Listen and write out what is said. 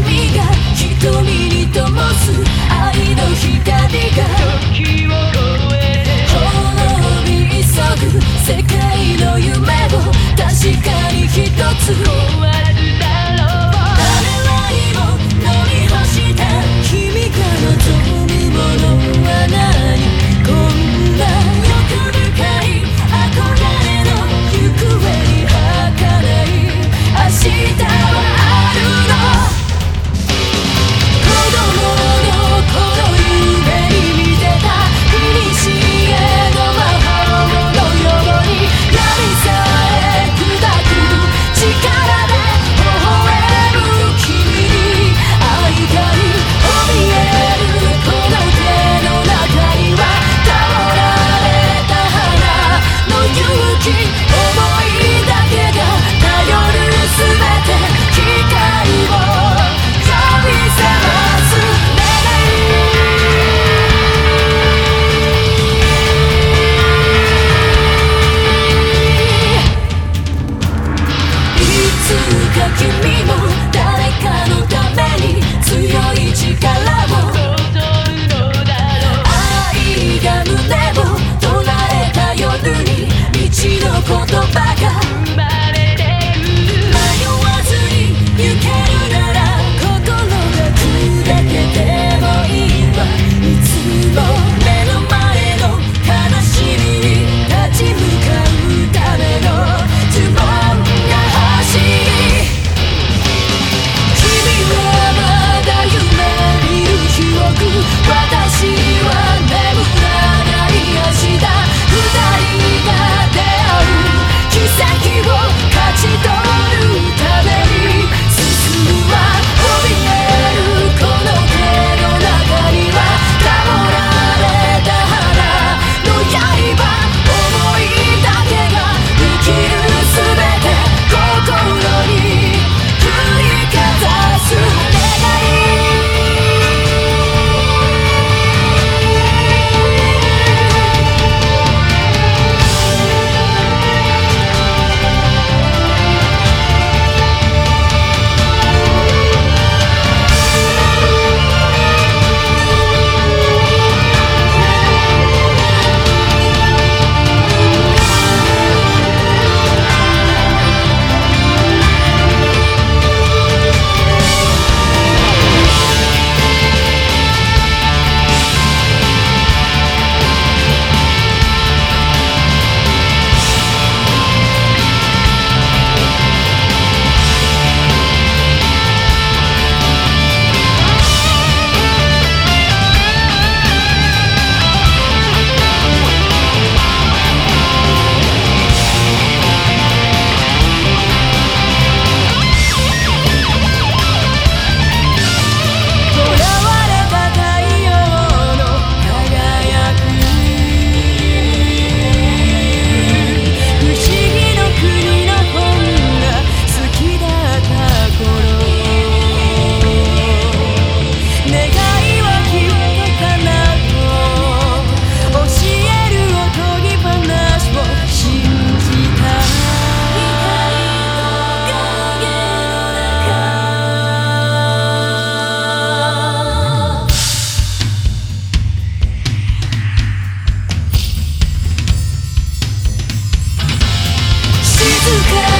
君が瞳に灯す愛の光が時を超えて滅び急ぐ世界の夢を確かに一つ You can't か